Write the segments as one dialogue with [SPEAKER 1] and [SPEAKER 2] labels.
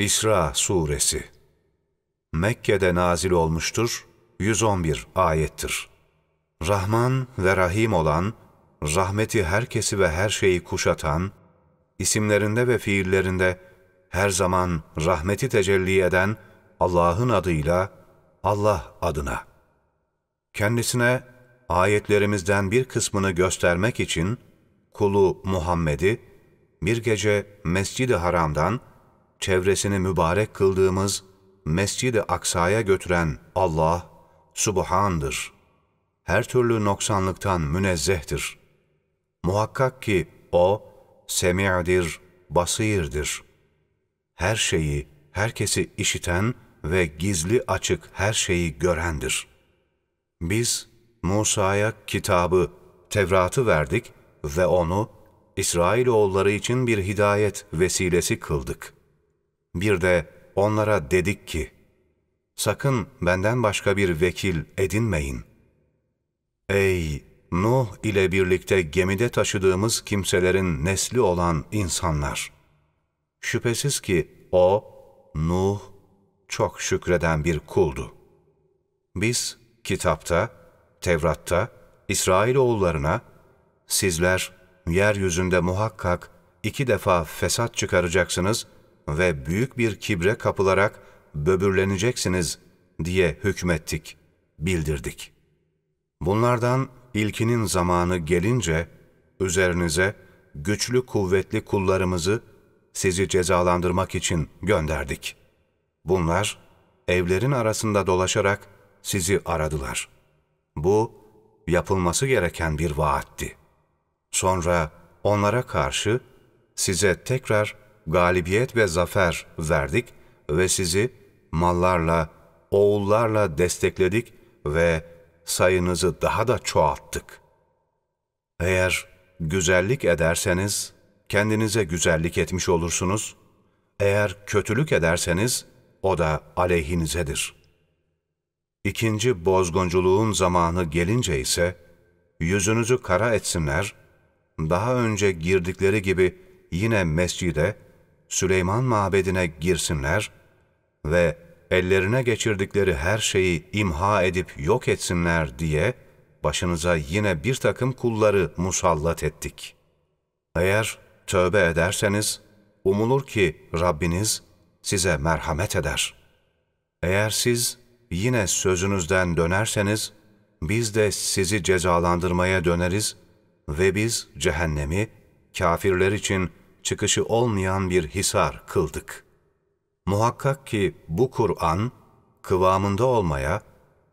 [SPEAKER 1] İsra Suresi Mekke'de nazil olmuştur, 111 ayettir. Rahman ve Rahim olan, rahmeti herkesi ve her şeyi kuşatan, isimlerinde ve fiillerinde her zaman rahmeti tecelli eden Allah'ın adıyla, Allah adına. Kendisine ayetlerimizden bir kısmını göstermek için kulu Muhammed'i bir gece Mescid-i Haram'dan çevresini mübarek kıldığımız Mescid-i Aksa'ya götüren Allah, Subhan'dır. Her türlü noksanlıktan münezzehtir. Muhakkak ki O, Semi'dir, Basir'dir. Her şeyi, herkesi işiten ve gizli açık her şeyi görendir. Biz Musa'ya kitabı, Tevrat'ı verdik ve onu İsrailoğulları için bir hidayet vesilesi kıldık.'' Bir de onlara dedik ki, sakın benden başka bir vekil edinmeyin. Ey Nuh ile birlikte gemide taşıdığımız kimselerin nesli olan insanlar! Şüphesiz ki o, Nuh, çok şükreden bir kuldu. Biz kitapta, Tevrat'ta, İsrailoğullarına, sizler yeryüzünde muhakkak iki defa fesat çıkaracaksınız ve büyük bir kibre kapılarak böbürleneceksiniz diye hükmettik, bildirdik. Bunlardan ilkinin zamanı gelince üzerinize güçlü kuvvetli kullarımızı sizi cezalandırmak için gönderdik. Bunlar evlerin arasında dolaşarak sizi aradılar. Bu yapılması gereken bir vaatti. Sonra onlara karşı size tekrar galibiyet ve zafer verdik ve sizi mallarla, oğullarla destekledik ve sayınızı daha da çoğalttık. Eğer güzellik ederseniz, kendinize güzellik etmiş olursunuz. Eğer kötülük ederseniz, o da aleyhinizedir. İkinci bozgunculuğun zamanı gelince ise, yüzünüzü kara etsinler, daha önce girdikleri gibi yine mescide, Süleyman mabedine girsinler ve ellerine geçirdikleri her şeyi imha edip yok etsinler diye başınıza yine bir takım kulları musallat ettik. Eğer tövbe ederseniz, umulur ki Rabbiniz size merhamet eder. Eğer siz yine sözünüzden dönerseniz, biz de sizi cezalandırmaya döneriz ve biz cehennemi kafirler için çıkışı olmayan bir hisar kıldık. Muhakkak ki bu Kur'an, kıvamında olmaya,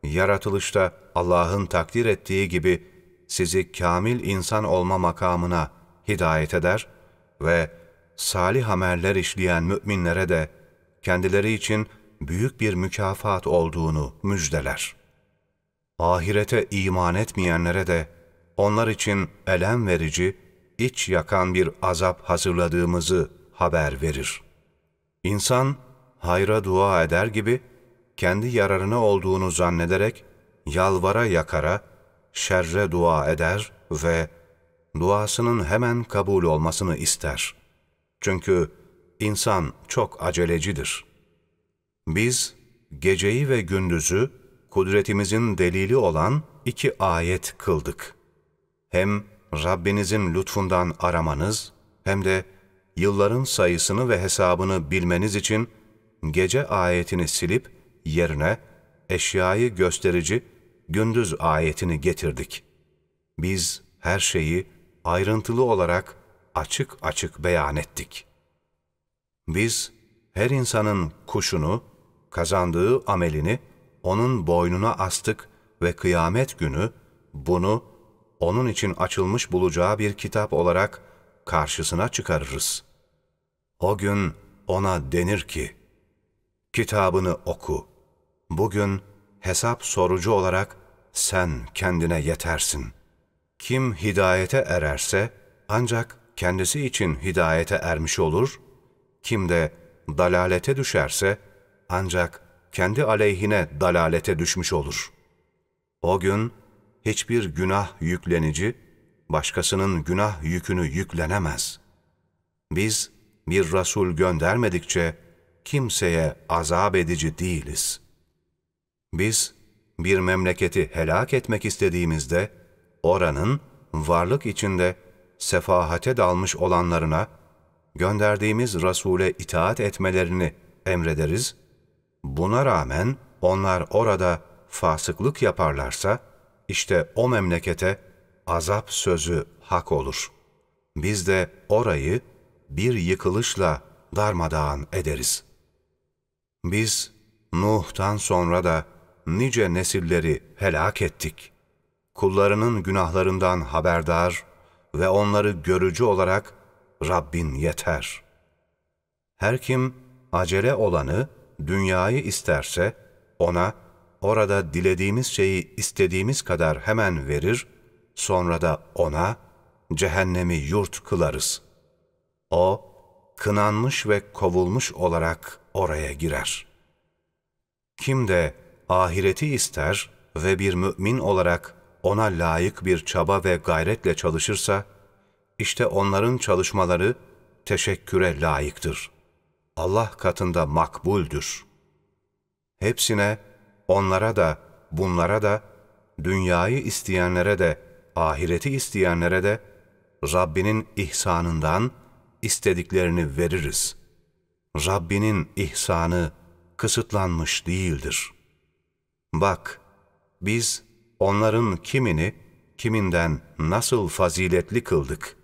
[SPEAKER 1] yaratılışta Allah'ın takdir ettiği gibi sizi kamil insan olma makamına hidayet eder ve salih ameller işleyen müminlere de kendileri için büyük bir mükafat olduğunu müjdeler. Ahirete iman etmeyenlere de onlar için elem verici, iç yakan bir azap hazırladığımızı haber verir. İnsan hayra dua eder gibi kendi yararına olduğunu zannederek yalvara yakara, şerre dua eder ve duasının hemen kabul olmasını ister. Çünkü insan çok acelecidir. Biz geceyi ve gündüzü kudretimizin delili olan iki ayet kıldık. Hem Rabbinizin lütfundan aramanız hem de yılların sayısını ve hesabını bilmeniz için gece ayetini silip yerine eşyayı gösterici gündüz ayetini getirdik. Biz her şeyi ayrıntılı olarak açık açık beyan ettik. Biz her insanın kuşunu, kazandığı amelini onun boynuna astık ve kıyamet günü bunu onun için açılmış bulacağı bir kitap olarak karşısına çıkarırız. O gün ona denir ki, kitabını oku. Bugün hesap sorucu olarak sen kendine yetersin. Kim hidayete ererse ancak kendisi için hidayete ermiş olur, kim de dalalete düşerse ancak kendi aleyhine dalalete düşmüş olur. O gün, hiçbir günah yüklenici, başkasının günah yükünü yüklenemez. Biz bir Resul göndermedikçe kimseye azap edici değiliz. Biz bir memleketi helak etmek istediğimizde oranın varlık içinde sefahate dalmış olanlarına gönderdiğimiz Resul'e itaat etmelerini emrederiz. Buna rağmen onlar orada fasıklık yaparlarsa, işte o memlekete azap sözü hak olur. Biz de orayı bir yıkılışla darmadağın ederiz. Biz Nuh'tan sonra da nice nesilleri helak ettik. Kullarının günahlarından haberdar ve onları görücü olarak Rabbin yeter. Her kim acele olanı, dünyayı isterse, ona orada dilediğimiz şeyi istediğimiz kadar hemen verir, sonra da ona cehennemi yurt kılarız. O, kınanmış ve kovulmuş olarak oraya girer. Kim de ahireti ister ve bir mümin olarak ona layık bir çaba ve gayretle çalışırsa, işte onların çalışmaları teşekküre layıktır. Allah katında makbuldür. Hepsine, onlara da, bunlara da, dünyayı isteyenlere de, ahireti isteyenlere de, Rabbinin ihsanından istediklerini veririz. Rabbinin ihsanı kısıtlanmış değildir. Bak, biz onların kimini, kiminden nasıl faziletli kıldık.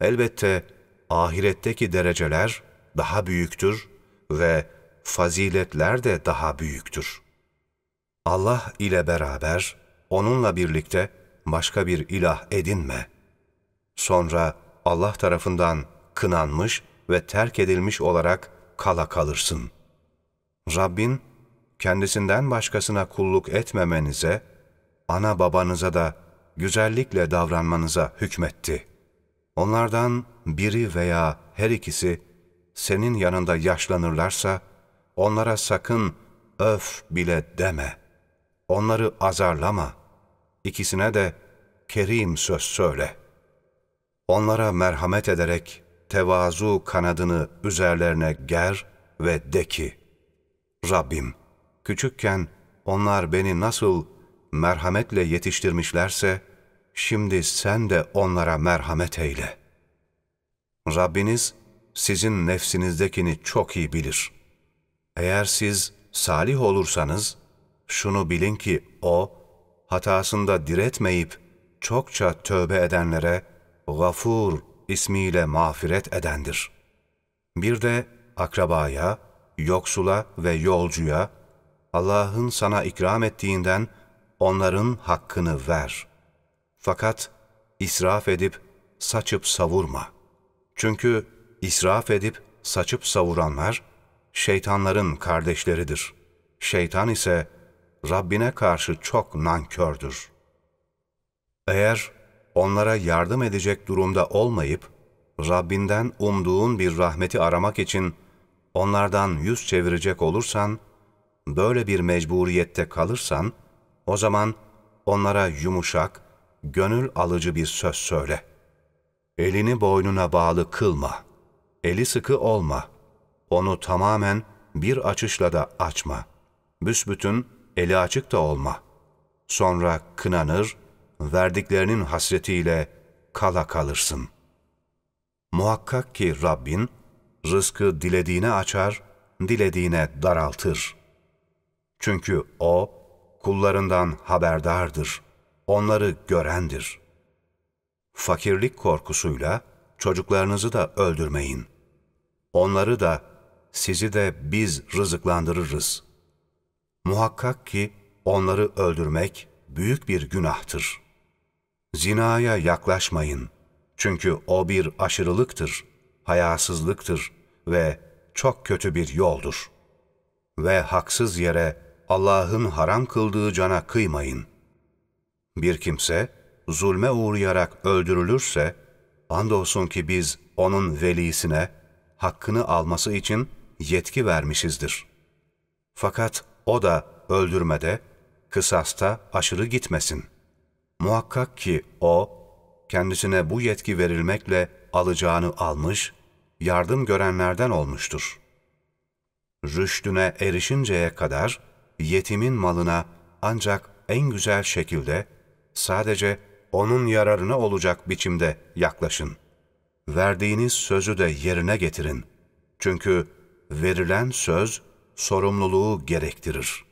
[SPEAKER 1] Elbette ahiretteki dereceler daha büyüktür ve faziletler de daha büyüktür. Allah ile beraber, onunla birlikte başka bir ilah edinme. Sonra Allah tarafından kınanmış ve terk edilmiş olarak kala kalırsın. Rabbin, kendisinden başkasına kulluk etmemenize, ana babanıza da güzellikle davranmanıza hükmetti. Onlardan biri veya her ikisi senin yanında yaşlanırlarsa, onlara sakın öf bile deme. Onları azarlama. İkisine de kerim söz söyle. Onlara merhamet ederek tevazu kanadını üzerlerine ger ve de ki, Rabbim, küçükken onlar beni nasıl merhametle yetiştirmişlerse, şimdi sen de onlara merhamet eyle. Rabbiniz sizin nefsinizdekini çok iyi bilir. Eğer siz salih olursanız, şunu bilin ki O, hatasında diretmeyip çokça tövbe edenlere Gafur ismiyle mağfiret edendir. Bir de akrabaya, yoksula ve yolcuya Allah'ın sana ikram ettiğinden onların hakkını ver. Fakat israf edip saçıp savurma. Çünkü israf edip saçıp savuranlar şeytanların kardeşleridir. Şeytan ise Rabbine karşı çok nankördür. Eğer onlara yardım edecek durumda olmayıp, Rabbinden umduğun bir rahmeti aramak için onlardan yüz çevirecek olursan, böyle bir mecburiyette kalırsan, o zaman onlara yumuşak, gönül alıcı bir söz söyle. Elini boynuna bağlı kılma. Eli sıkı olma. Onu tamamen bir açışla da açma. Büsbütün eli açık da olma. Sonra kınanır, verdiklerinin hasretiyle kala kalırsın. Muhakkak ki Rabbin, rızkı dilediğine açar, dilediğine daraltır. Çünkü O, kullarından haberdardır, onları görendir. Fakirlik korkusuyla çocuklarınızı da öldürmeyin. Onları da, sizi de biz rızıklandırırız. Muhakkak ki onları öldürmek büyük bir günahtır. Zinaya yaklaşmayın. Çünkü o bir aşırılıktır, hayasızlıktır ve çok kötü bir yoldur. Ve haksız yere Allah'ın haram kıldığı cana kıymayın. Bir kimse zulme uğrayarak öldürülürse, andolsun ki biz onun velisine hakkını alması için yetki vermişizdir. Fakat o da öldürmede, kısasta aşırı gitmesin. Muhakkak ki o, kendisine bu yetki verilmekle alacağını almış, yardım görenlerden olmuştur. rüştüne erişinceye kadar yetimin malına ancak en güzel şekilde sadece onun yararına olacak biçimde yaklaşın. Verdiğiniz sözü de yerine getirin. Çünkü verilen söz sorumluluğu gerektirir.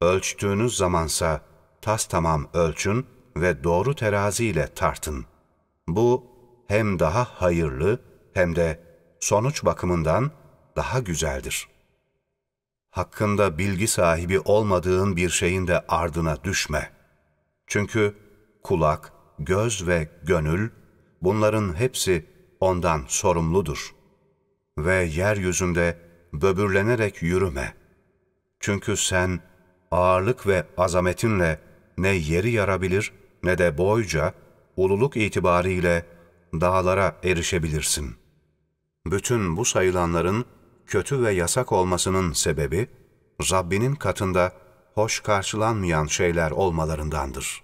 [SPEAKER 1] Ölçtüğünüz zamansa tas tamam ölçün ve doğru teraziyle tartın. Bu hem daha hayırlı hem de sonuç bakımından daha güzeldir. Hakkında bilgi sahibi olmadığın bir şeyin de ardına düşme. Çünkü kulak, göz ve gönül bunların hepsi ondan sorumludur. Ve yeryüzünde böbürlenerek yürüme. Çünkü sen ağırlık ve azametinle ne yeri yarabilir ne de boyca, ululuk itibariyle dağlara erişebilirsin. Bütün bu sayılanların kötü ve yasak olmasının sebebi, Rabbinin katında hoş karşılanmayan şeyler olmalarındandır.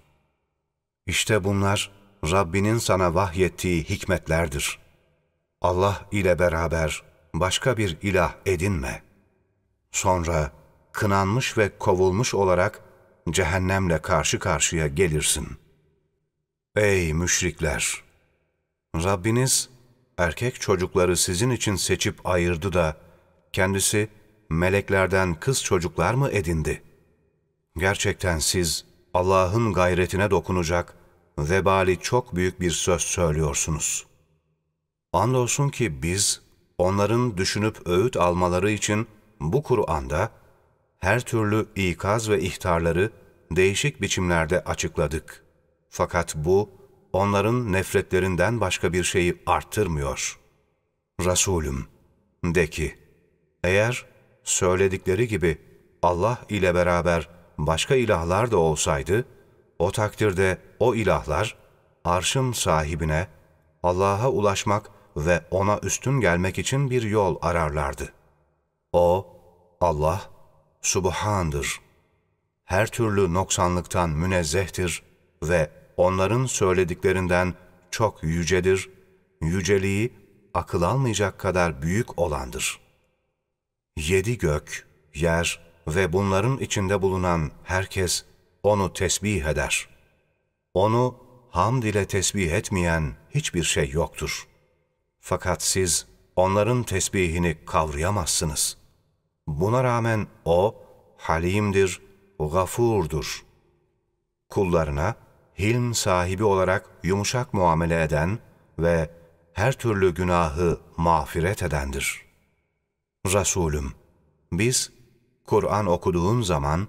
[SPEAKER 1] İşte bunlar Rabbinin sana vahyettiği hikmetlerdir. Allah ile beraber başka bir ilah edinme. Sonra kınanmış ve kovulmuş olarak cehennemle karşı karşıya gelirsin. Ey müşrikler! Rabbiniz erkek çocukları sizin için seçip ayırdı da kendisi meleklerden kız çocuklar mı edindi? Gerçekten siz Allah'ın gayretine dokunacak vebali çok büyük bir söz söylüyorsunuz. Andolsun ki biz onların düşünüp öğüt almaları için bu Kur'an'da her türlü ikaz ve ihtarları değişik biçimlerde açıkladık. Fakat bu, onların nefretlerinden başka bir şeyi arttırmıyor. Resulüm, de ki, eğer söyledikleri gibi Allah ile beraber başka ilahlar da olsaydı, o takdirde o ilahlar, arşın sahibine, Allah'a ulaşmak ve ona üstün gelmek için bir yol ararlardı. O, Allah, Subhan'dır. Her türlü noksanlıktan münezzehtir ve onların söylediklerinden çok yücedir, yüceliği akıl almayacak kadar büyük olandır. Yedi gök, yer ve bunların içinde bulunan herkes onu tesbih eder. Onu hamd ile tesbih etmeyen hiçbir şey yoktur. Fakat siz onların tesbihini kavrayamazsınız. Buna rağmen O, halimdir, gafurdur. Kullarına, hilm sahibi olarak yumuşak muamele eden ve her türlü günahı mağfiret edendir. Resulüm, biz Kur'an okuduğun zaman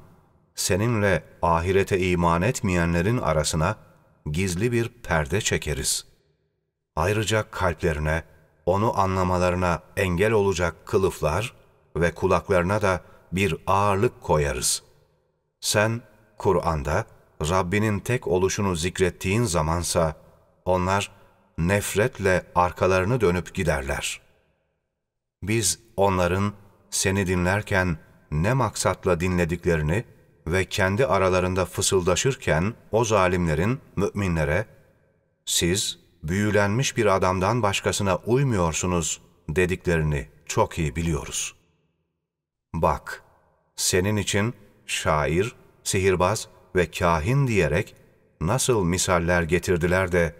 [SPEAKER 1] seninle ahirete iman etmeyenlerin arasına gizli bir perde çekeriz. Ayrıca kalplerine, onu anlamalarına engel olacak kılıflar ve kulaklarına da bir ağırlık koyarız. Sen Kur'an'da Rabbinin tek oluşunu zikrettiğin zamansa onlar nefretle arkalarını dönüp giderler. Biz onların seni dinlerken ne maksatla dinlediklerini ve kendi aralarında fısıldaşırken o zalimlerin müminlere siz büyülenmiş bir adamdan başkasına uymuyorsunuz dediklerini çok iyi biliyoruz. Bak, senin için şair, sihirbaz ve kahin diyerek nasıl misaller getirdiler de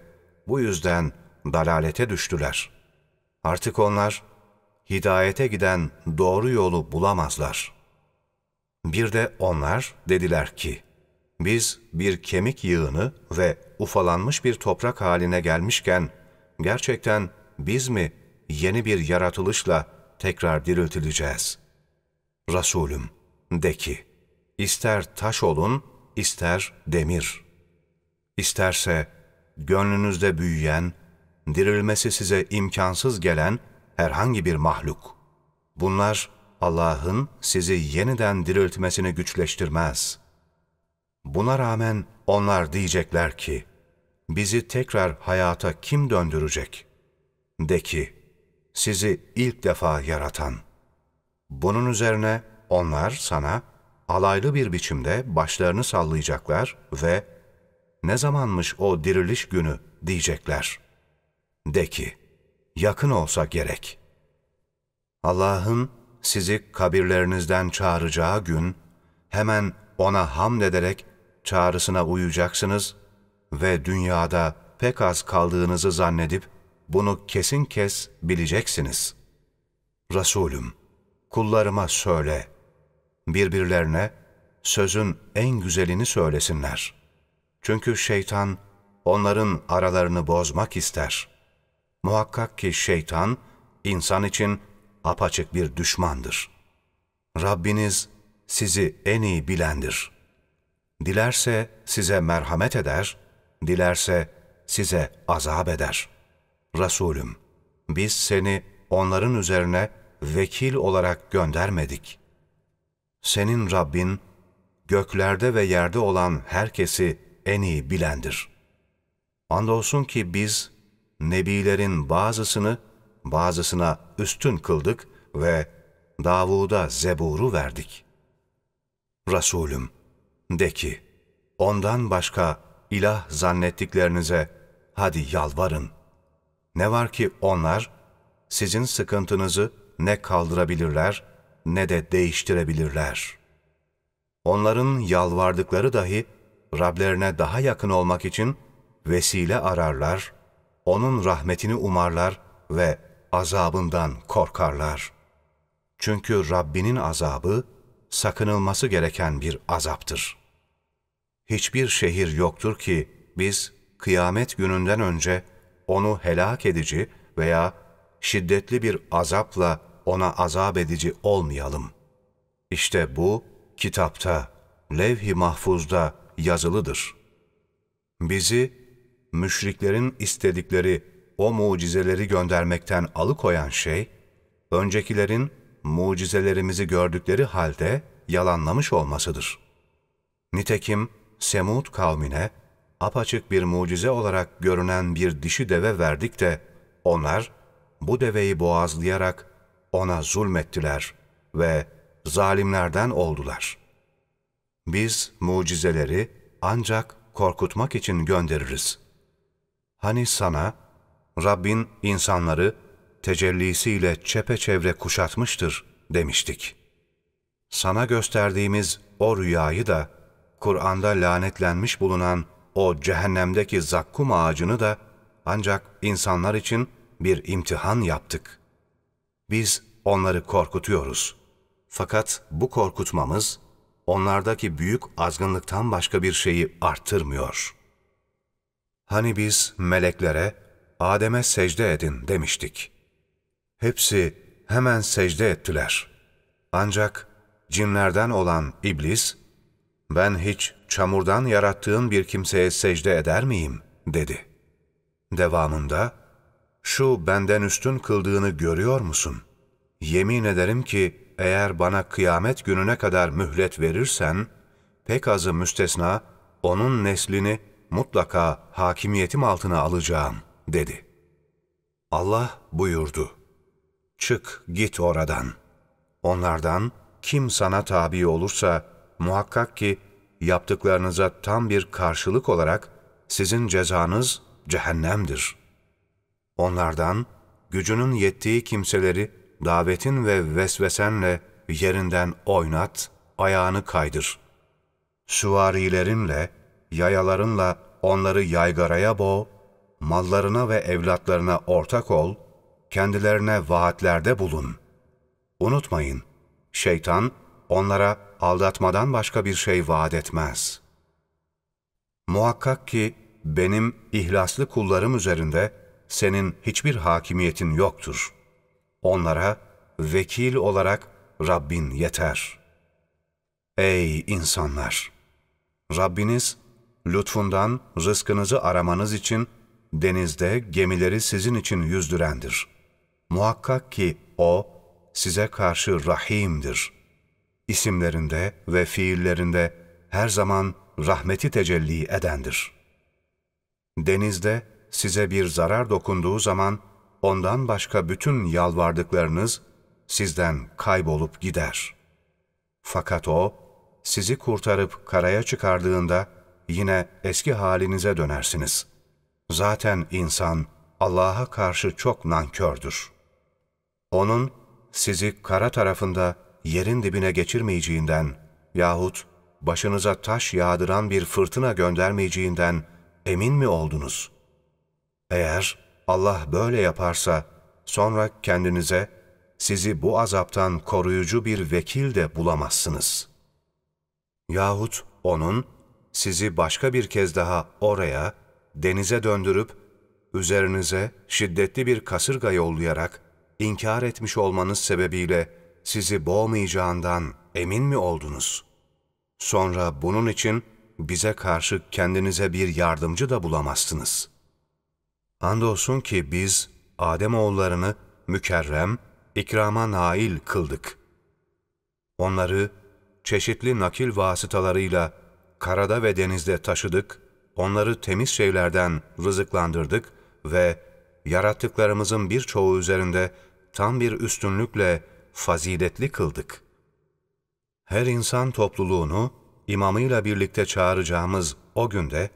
[SPEAKER 1] bu yüzden dalalete düştüler. Artık onlar hidayete giden doğru yolu bulamazlar. Bir de onlar dediler ki, biz bir kemik yığını ve ufalanmış bir toprak haline gelmişken, gerçekten biz mi yeni bir yaratılışla tekrar diriltileceğiz? Resulüm, de ki, ister taş olun, ister demir. İsterse gönlünüzde büyüyen, dirilmesi size imkansız gelen herhangi bir mahluk. Bunlar Allah'ın sizi yeniden diriltmesini güçleştirmez. Buna rağmen onlar diyecekler ki, bizi tekrar hayata kim döndürecek? De ki, sizi ilk defa yaratan. Bunun üzerine onlar sana alaylı bir biçimde başlarını sallayacaklar ve ne zamanmış o diriliş günü diyecekler. De ki, yakın olsa gerek. Allah'ın sizi kabirlerinizden çağıracağı gün, hemen ona hamd ederek çağrısına uyacaksınız ve dünyada pek az kaldığınızı zannedip bunu kesin kes bileceksiniz. Resulüm, kullarıma söyle, birbirlerine sözün en güzelini söylesinler. Çünkü şeytan onların aralarını bozmak ister. Muhakkak ki şeytan, insan için apaçık bir düşmandır. Rabbiniz sizi en iyi bilendir. Dilerse size merhamet eder, dilerse size azap eder. Resulüm, biz seni onların üzerine vekil olarak göndermedik. Senin Rabbin, göklerde ve yerde olan herkesi en iyi bilendir. Andolsun ki biz, nebilerin bazısını bazısına üstün kıldık ve Davud'a zeburu verdik. Resulüm, de ki, ondan başka ilah zannettiklerinize hadi yalvarın. Ne var ki onlar, sizin sıkıntınızı ne kaldırabilirler ne de değiştirebilirler. Onların yalvardıkları dahi Rablerine daha yakın olmak için vesile ararlar, onun rahmetini umarlar ve azabından korkarlar. Çünkü Rabbinin azabı sakınılması gereken bir azaptır. Hiçbir şehir yoktur ki biz kıyamet gününden önce onu helak edici veya şiddetli bir azapla ona azap edici olmayalım. İşte bu kitapta, levh-i mahfuzda yazılıdır. Bizi müşriklerin istedikleri o mucizeleri göndermekten alıkoyan şey, öncekilerin mucizelerimizi gördükleri halde yalanlamış olmasıdır. Nitekim Semud kavmine apaçık bir mucize olarak görünen bir dişi deve verdik de onlar bu deveyi boğazlayarak ona zulmettiler ve zalimlerden oldular. Biz mucizeleri ancak korkutmak için göndeririz. Hani sana Rabbin insanları tecellisiyle çepeçevre kuşatmıştır demiştik. Sana gösterdiğimiz o rüyayı da, Kur'an'da lanetlenmiş bulunan o cehennemdeki zakkum ağacını da ancak insanlar için bir imtihan yaptık. Biz onları korkutuyoruz. Fakat bu korkutmamız onlardaki büyük azgınlıktan başka bir şeyi arttırmıyor. Hani biz meleklere Adem'e secde edin demiştik. Hepsi hemen secde ettiler. Ancak cinlerden olan iblis, ben hiç çamurdan yarattığın bir kimseye secde eder miyim? dedi. Devamında, şu benden üstün kıldığını görüyor musun? Yemin ederim ki eğer bana kıyamet gününe kadar mühlet verirsen, pek azı müstesna onun neslini mutlaka hakimiyetim altına alacağım, dedi. Allah buyurdu, çık git oradan. Onlardan kim sana tabi olursa, muhakkak ki yaptıklarınıza tam bir karşılık olarak sizin cezanız cehennemdir. Onlardan gücünün yettiği kimseleri davetin ve vesvesenle yerinden oynat, ayağını kaydır. Süvarilerinle, yayalarınla onları yaygaraya boğ, mallarına ve evlatlarına ortak ol, kendilerine vaatlerde bulun. Unutmayın, şeytan onlara aldatmadan başka bir şey vaat etmez. Muhakkak ki benim ihlaslı kullarım üzerinde senin hiçbir hakimiyetin yoktur. Onlara vekil olarak Rabbin yeter. Ey insanlar! Rabbiniz lütfundan rızkınızı aramanız için denizde gemileri sizin için yüzdürendir. Muhakkak ki O size karşı rahimdir. İsimlerinde ve fiillerinde her zaman rahmeti tecelli edendir. Denizde size bir zarar dokunduğu zaman ondan başka bütün yalvardıklarınız sizden kaybolup gider. Fakat O sizi kurtarıp karaya çıkardığında yine eski halinize dönersiniz. Zaten insan Allah'a karşı çok nankördür. Onun sizi kara tarafında yerin dibine geçirmeyeceğinden yahut başınıza taş yağdıran bir fırtına göndermeyeceğinden emin mi oldunuz? Eğer Allah böyle yaparsa sonra kendinize sizi bu azaptan koruyucu bir vekil de bulamazsınız. Yahut O'nun sizi başka bir kez daha oraya, denize döndürüp, üzerinize şiddetli bir kasırga yollayarak inkar etmiş olmanız sebebiyle sizi boğmayacağından emin mi oldunuz? Sonra bunun için bize karşı kendinize bir yardımcı da bulamazsınız. Andolsun ki biz Ademoğullarını mükerrem, ikrama nail kıldık. Onları çeşitli nakil vasıtalarıyla karada ve denizde taşıdık, onları temiz şeylerden rızıklandırdık ve yarattıklarımızın birçoğu üzerinde tam bir üstünlükle faziletli kıldık. Her insan topluluğunu imamıyla birlikte çağıracağımız o günde,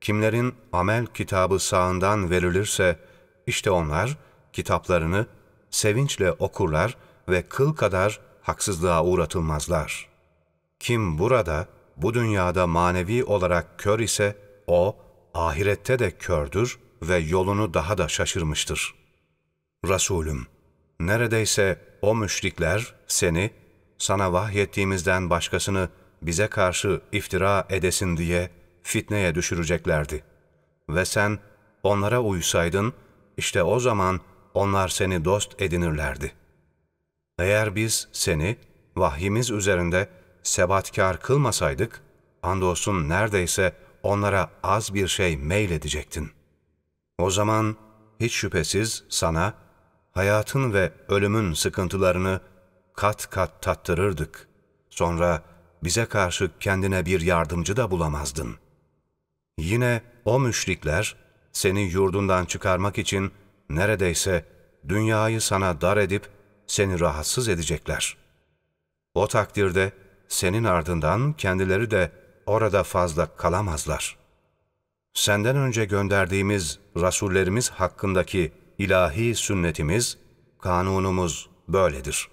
[SPEAKER 1] kimlerin amel kitabı sağından verilirse, işte onlar kitaplarını sevinçle okurlar ve kıl kadar haksızlığa uğratılmazlar. Kim burada, bu dünyada manevi olarak kör ise, o, ahirette de kördür ve yolunu daha da şaşırmıştır. Resulüm, neredeyse o müşrikler seni, sana vahyettiğimizden başkasını bize karşı iftira edesin diye fitneye düşüreceklerdi. Ve sen onlara uysaydın, işte o zaman onlar seni dost edinirlerdi. Eğer biz seni vahyimiz üzerinde sebatkar kılmasaydık, andolsun neredeyse onlara az bir şey meyledecektin. O zaman hiç şüphesiz sana hayatın ve ölümün sıkıntılarını kat kat tattırırdık. Sonra bize karşı kendine bir yardımcı da bulamazdın. Yine o müşrikler seni yurdundan çıkarmak için neredeyse dünyayı sana dar edip seni rahatsız edecekler. O takdirde senin ardından kendileri de orada fazla kalamazlar. Senden önce gönderdiğimiz rasullerimiz hakkındaki ilahi sünnetimiz, kanunumuz böyledir.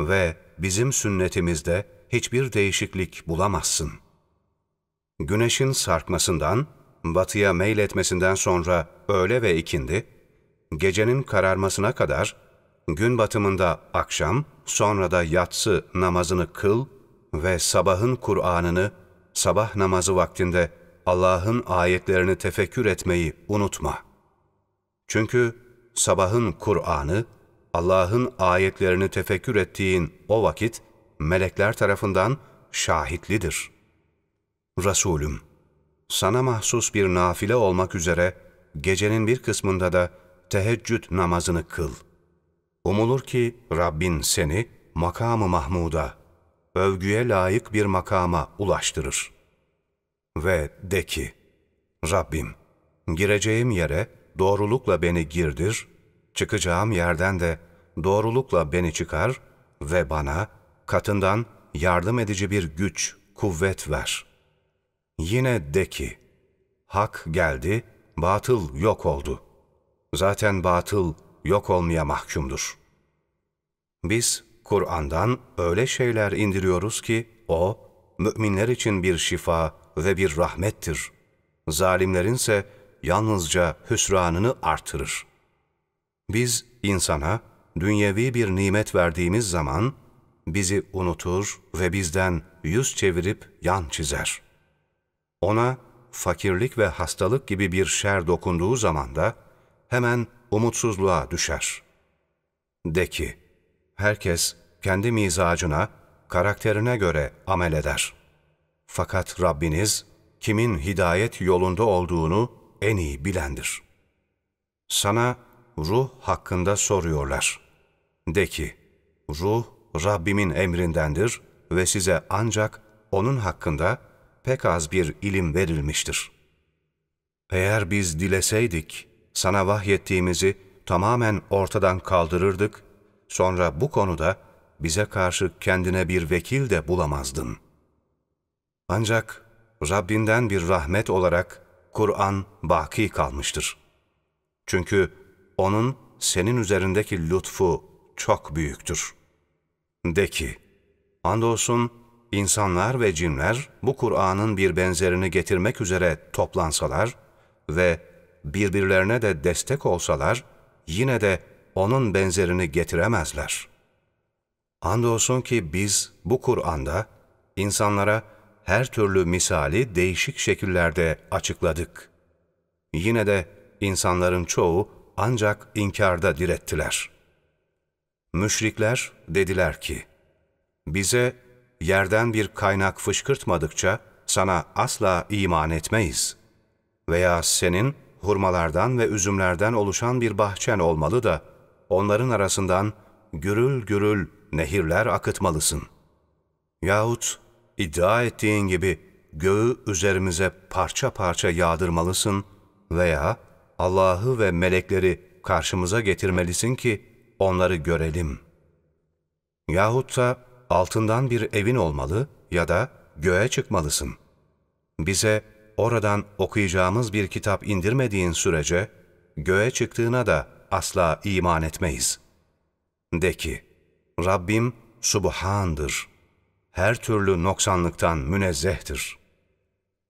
[SPEAKER 1] Ve bizim sünnetimizde hiçbir değişiklik bulamazsın. Güneşin sarkmasından, batıya meyletmesinden sonra öğle ve ikindi, gecenin kararmasına kadar, gün batımında akşam, sonra da yatsı namazını kıl ve sabahın Kur'an'ını, sabah namazı vaktinde Allah'ın ayetlerini tefekkür etmeyi unutma. Çünkü sabahın Kur'an'ı, Allah'ın ayetlerini tefekkür ettiğin o vakit, melekler tarafından şahitlidir. Resulüm, sana mahsus bir nafile olmak üzere, gecenin bir kısmında da teheccüd namazını kıl. Umulur ki Rabbin seni makamı Mahmud'a, övgüye layık bir makama ulaştırır. Ve de ki, Rabbim, gireceğim yere doğrulukla beni girdir, çıkacağım yerden de doğrulukla beni çıkar ve bana katından yardım edici bir güç, kuvvet ver. Yine de ki, hak geldi, batıl yok oldu. Zaten batıl yok olmaya mahkumdur. Biz Kur'an'dan öyle şeyler indiriyoruz ki o, müminler için bir şifa ve bir rahmettir. Zalimlerinse yalnızca hüsranını artırır. Biz insana dünyevi bir nimet verdiğimiz zaman bizi unutur ve bizden yüz çevirip yan çizer. Ona fakirlik ve hastalık gibi bir şer dokunduğu zaman da hemen umutsuzluğa düşer. De ki, herkes kendi mizacına, karakterine göre amel eder. Fakat Rabbiniz kimin hidayet yolunda olduğunu en iyi bilendir. Sana ruh hakkında soruyorlar. De ki, ruh Rabbimin emrindendir ve size ancak onun hakkında pek az bir ilim verilmiştir. Eğer biz dileseydik, sana vahyettiğimizi tamamen ortadan kaldırırdık, sonra bu konuda bize karşı kendine bir vekil de bulamazdın. Ancak Rabbinden bir rahmet olarak Kur'an baki kalmıştır. Çünkü onun senin üzerindeki lütfu çok büyüktür. De ki, andolsun insanlar ve cinler bu Kur'an'ın bir benzerini getirmek üzere toplansalar ve birbirlerine de destek olsalar, yine de onun benzerini getiremezler. Andolsun ki biz bu Kur'an'da insanlara her türlü misali değişik şekillerde açıkladık. Yine de insanların çoğu ancak inkarda direttiler. Müşrikler dediler ki, bize yerden bir kaynak fışkırtmadıkça sana asla iman etmeyiz. Veya senin hurmalardan ve üzümlerden oluşan bir bahçen olmalı da onların arasından gürül gürül nehirler akıtmalısın. Yahut iddia ettiğin gibi göğü üzerimize parça parça yağdırmalısın veya Allah'ı ve melekleri karşımıza getirmelisin ki onları görelim. Yahut da altından bir evin olmalı ya da göğe çıkmalısın. Bize oradan okuyacağımız bir kitap indirmediğin sürece göğe çıktığına da asla iman etmeyiz. De ki, Rabbim Subhan'dır. Her türlü noksanlıktan münezzehtir.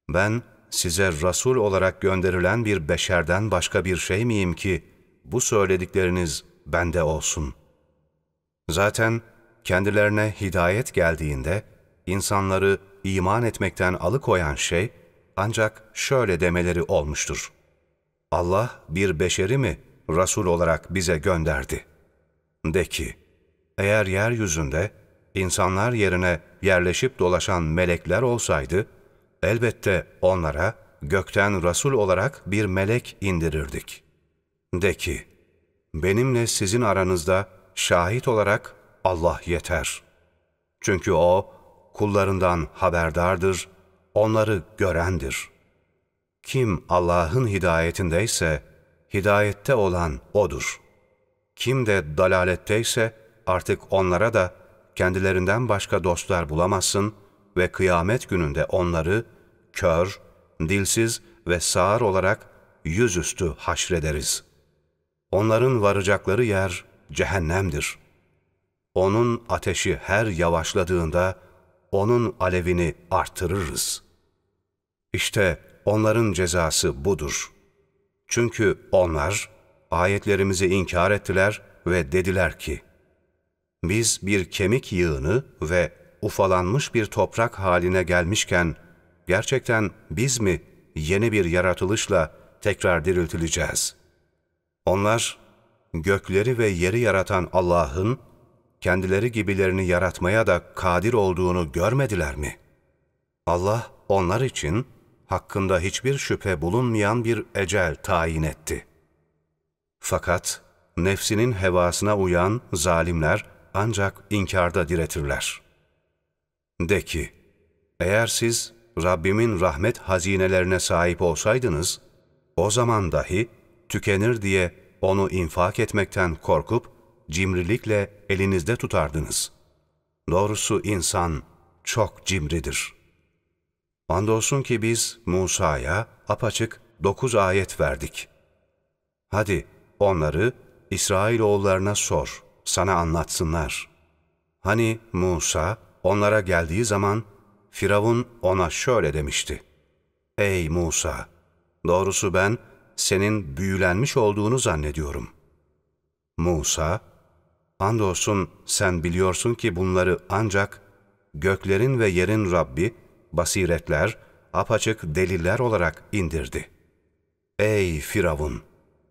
[SPEAKER 1] Ben size Rasul olarak gönderilen bir beşerden başka bir şey miyim ki bu söyledikleriniz bende olsun? Zaten kendilerine hidayet geldiğinde insanları iman etmekten alıkoyan şey ancak şöyle demeleri olmuştur. Allah bir beşeri mi Rasul olarak bize gönderdi? De ki, eğer yeryüzünde insanlar yerine yerleşip dolaşan melekler olsaydı, elbette onlara gökten Rasul olarak bir melek indirirdik. De ki, benimle sizin aranızda şahit olarak Allah yeter. Çünkü O, kullarından haberdardır, onları görendir. Kim Allah'ın hidayetindeyse, hidayette olan O'dur. Kim de dalaletteyse, artık onlara da kendilerinden başka dostlar bulamazsın ve kıyamet gününde onları kör, dilsiz ve sağır olarak yüzüstü haşrederiz. Onların varacakları yer cehennemdir. Onun ateşi her yavaşladığında onun alevini artırırız. İşte onların cezası budur. Çünkü onlar ayetlerimizi inkar ettiler ve dediler ki, biz bir kemik yığını ve ufalanmış bir toprak haline gelmişken, gerçekten biz mi yeni bir yaratılışla tekrar diriltileceğiz? Onlar, gökleri ve yeri yaratan Allah'ın, kendileri gibilerini yaratmaya da kadir olduğunu görmediler mi? Allah onlar için hakkında hiçbir şüphe bulunmayan bir ecel tayin etti. Fakat nefsinin hevasına uyan zalimler ancak inkarda diretirler. De ki, eğer siz Rabbimin rahmet hazinelerine sahip olsaydınız, o zaman dahi tükenir diye onu infak etmekten korkup cimrilikle elinizde tutardınız. Doğrusu insan çok cimridir. Andolsun ki biz Musa'ya apaçık dokuz ayet verdik. Hadi onları İsrailoğullarına sor, sana anlatsınlar. Hani Musa onlara geldiği zaman Firavun ona şöyle demişti. Ey Musa! Doğrusu ben senin büyülenmiş olduğunu zannediyorum. Musa, andolsun sen biliyorsun ki bunları ancak göklerin ve yerin Rabbi, basiretler, apaçık deliller olarak indirdi. Ey Firavun!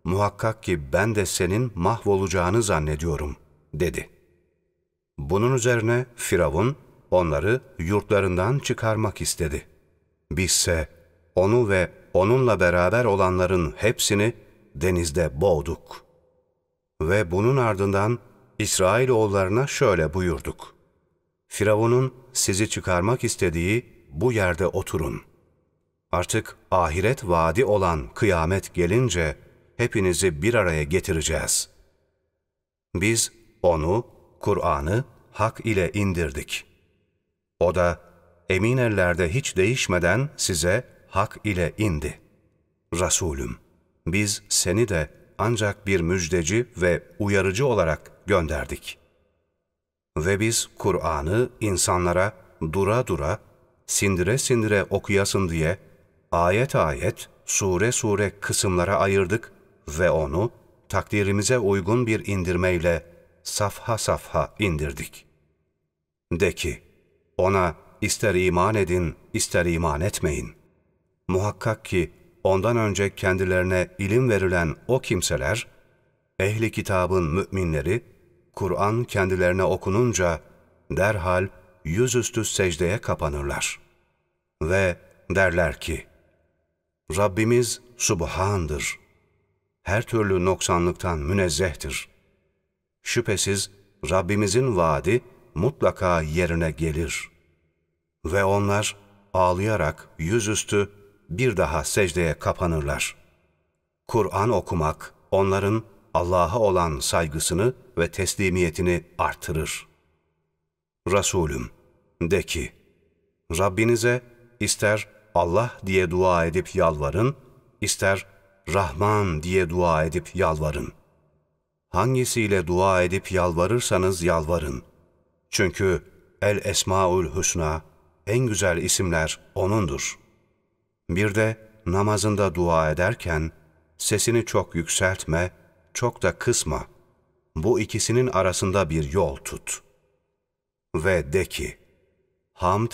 [SPEAKER 1] Muhakkak ki ben de senin mahvolacağını zannediyorum, dedi. Bunun üzerine Firavun, onları yurtlarından çıkarmak istedi. Bizse onu ve onunla beraber olanların hepsini denizde boğduk. Ve bunun ardından İsrailoğullarına şöyle buyurduk. Firavun'un sizi çıkarmak istediği bu yerde oturun. Artık ahiret vaadi olan kıyamet gelince hepinizi bir araya getireceğiz. Biz onu, Kur'an'ı hak ile indirdik. O da emin ellerde hiç değişmeden size hak ile indi. Resulüm, biz seni de ancak bir müjdeci ve uyarıcı olarak gönderdik. Ve biz Kur'an'ı insanlara dura dura, sindire sindire okuyasın diye ayet ayet, sure sure kısımlara ayırdık ve onu takdirimize uygun bir indirmeyle safha safha indirdik. De ki, ona ister iman edin, ister iman etmeyin. Muhakkak ki ondan önce kendilerine ilim verilen o kimseler, ehli kitabın müminleri, Kur'an kendilerine okununca derhal yüzüstü secdeye kapanırlar. Ve derler ki, Rabbimiz Subhan'dır. Her türlü noksanlıktan münezzehtir. Şüphesiz Rabbimizin vaadi mutlaka yerine gelir. Ve onlar ağlayarak yüzüstü bir daha secdeye kapanırlar. Kur'an okumak onların Allah'a olan saygısını ve teslimiyetini artırır. Resulüm, de ki, Rabbinize ister Allah diye dua edip yalvarın, ister Rahman diye dua edip yalvarın. Hangisiyle dua edip yalvarırsanız yalvarın. Çünkü El Esmaül Hüsna, en güzel isimler O'nundur. Bir de namazında dua ederken, sesini çok yükseltme, çok da kısma. Bu ikisinin arasında bir yol tut. Ve de ki, Hamd,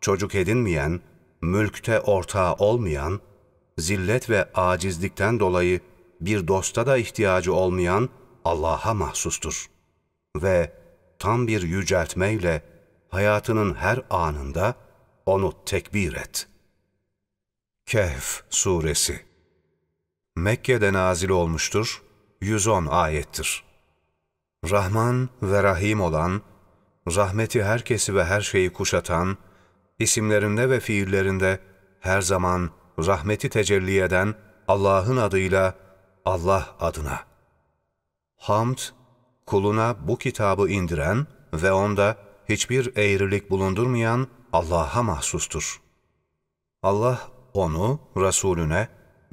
[SPEAKER 1] çocuk edinmeyen, mülkte ortağı olmayan, zillet ve acizlikten dolayı bir dosta da ihtiyacı olmayan Allah'a mahsustur. Ve tam bir yüceltmeyle hayatının her anında onu tekbir et. Kehf Suresi Mekke'de nazil olmuştur, 110 ayettir. Rahman ve Rahim olan, rahmeti herkesi ve her şeyi kuşatan, isimlerinde ve fiillerinde her zaman rahmeti tecelli eden Allah'ın adıyla Allah adına. Hamd, kuluna bu kitabı indiren ve onda hiçbir eğrilik bulundurmayan Allah'a mahsustur. Allah onu Resulüne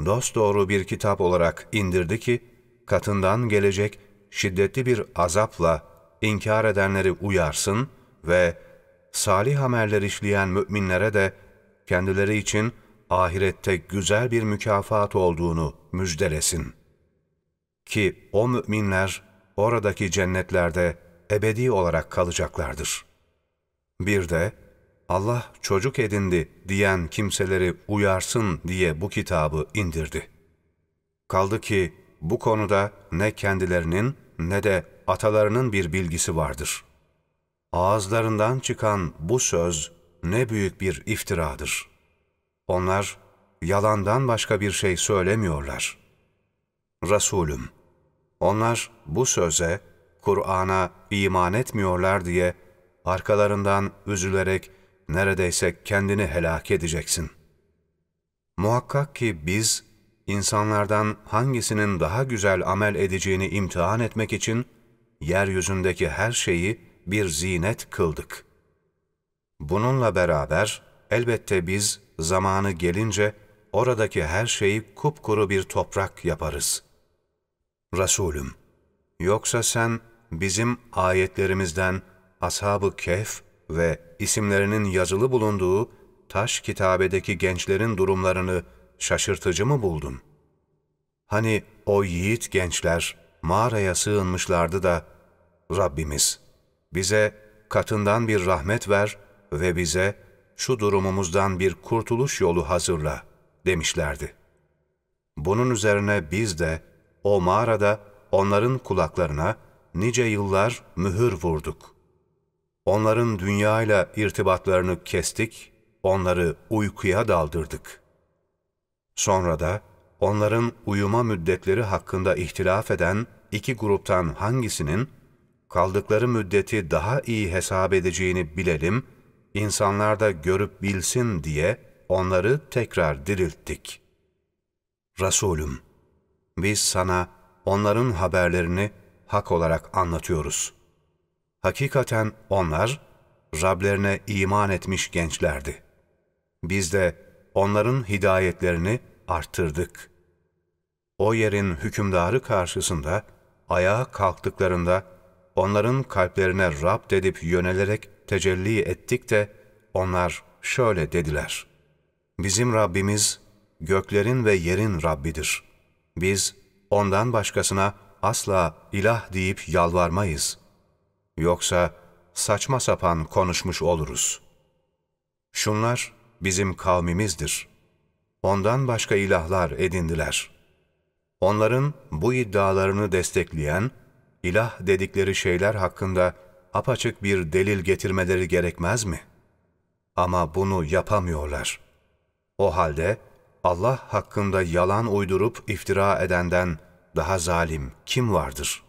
[SPEAKER 1] dosdoğru bir kitap olarak indirdi ki, katından gelecek şiddetli bir azapla inkar edenleri uyarsın ve salih ameller işleyen müminlere de kendileri için ahirette güzel bir mükafat olduğunu müjdelesin. Ki o müminler oradaki cennetlerde ebedi olarak kalacaklardır. Bir de Allah çocuk edindi diyen kimseleri uyarsın diye bu kitabı indirdi. Kaldı ki bu konuda ne kendilerinin ne de atalarının bir bilgisi vardır. Ağızlarından çıkan bu söz ne büyük bir iftiradır. Onlar yalandan başka bir şey söylemiyorlar. Resulüm, onlar bu söze, Kur'an'a iman etmiyorlar diye arkalarından üzülerek neredeyse kendini helak edeceksin. Muhakkak ki biz, insanlardan hangisinin daha güzel amel edeceğini imtihan etmek için, yeryüzündeki her şeyi bir zinet kıldık. Bununla beraber, elbette biz zamanı gelince, oradaki her şeyi kupkuru bir toprak yaparız. Resulüm, yoksa sen bizim ayetlerimizden Ashab-ı Kehf ve isimlerinin yazılı bulunduğu taş kitabedeki gençlerin durumlarını şaşırtıcı mı buldun? Hani o yiğit gençler mağaraya sığınmışlardı da Rabbimiz bize katından bir rahmet ver ve bize şu durumumuzdan bir kurtuluş yolu hazırla demişlerdi. Bunun üzerine biz de o mağarada onların kulaklarına nice yıllar mühür vurduk. Onların dünyayla irtibatlarını kestik, onları uykuya daldırdık. Sonra da onların uyuma müddetleri hakkında ihtilaf eden iki gruptan hangisinin kaldıkları müddeti daha iyi hesap edeceğini bilelim, insanlar da görüp bilsin diye onları tekrar dirilttik. Resulüm, biz sana onların haberlerini hak olarak anlatıyoruz. Hakikaten onlar, Rablerine iman etmiş gençlerdi. Biz de onların hidayetlerini arttırdık. o yerin hükümdarı karşısında ayağa kalktıklarında onların kalplerine Rab edip yönelerek tecelli ettik de onlar şöyle dediler. Bizim Rabbimiz göklerin ve yerin Rabbidir. Biz ondan başkasına asla ilah deyip yalvarmayız. Yoksa saçma sapan konuşmuş oluruz. Şunlar bizim kavmimizdir. Ondan başka ilahlar edindiler. Onların bu iddialarını destekleyen, ilah dedikleri şeyler hakkında apaçık bir delil getirmeleri gerekmez mi? Ama bunu yapamıyorlar. O halde Allah hakkında yalan uydurup iftira edenden daha zalim kim vardır?